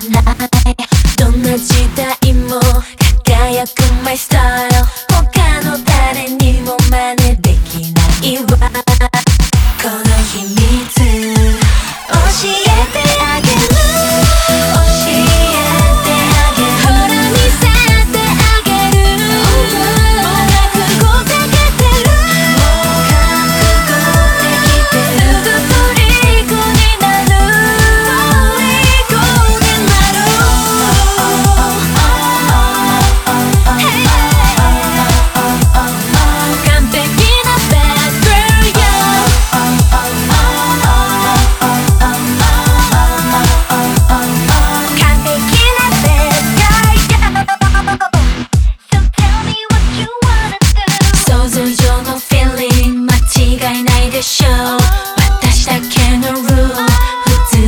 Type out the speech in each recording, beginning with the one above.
tonight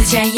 Включай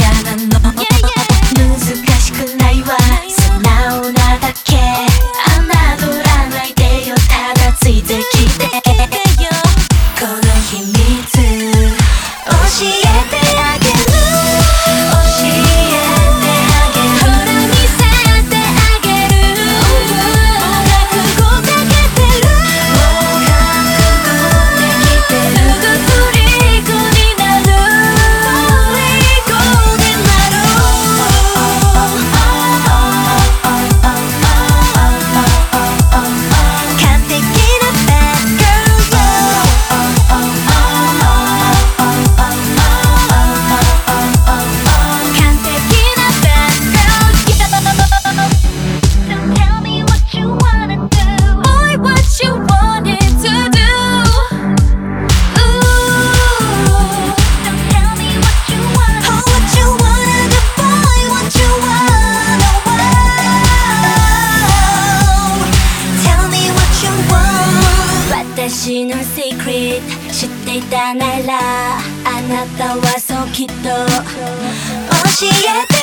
私のセークレット知っていたならあなたはそうきっと教えて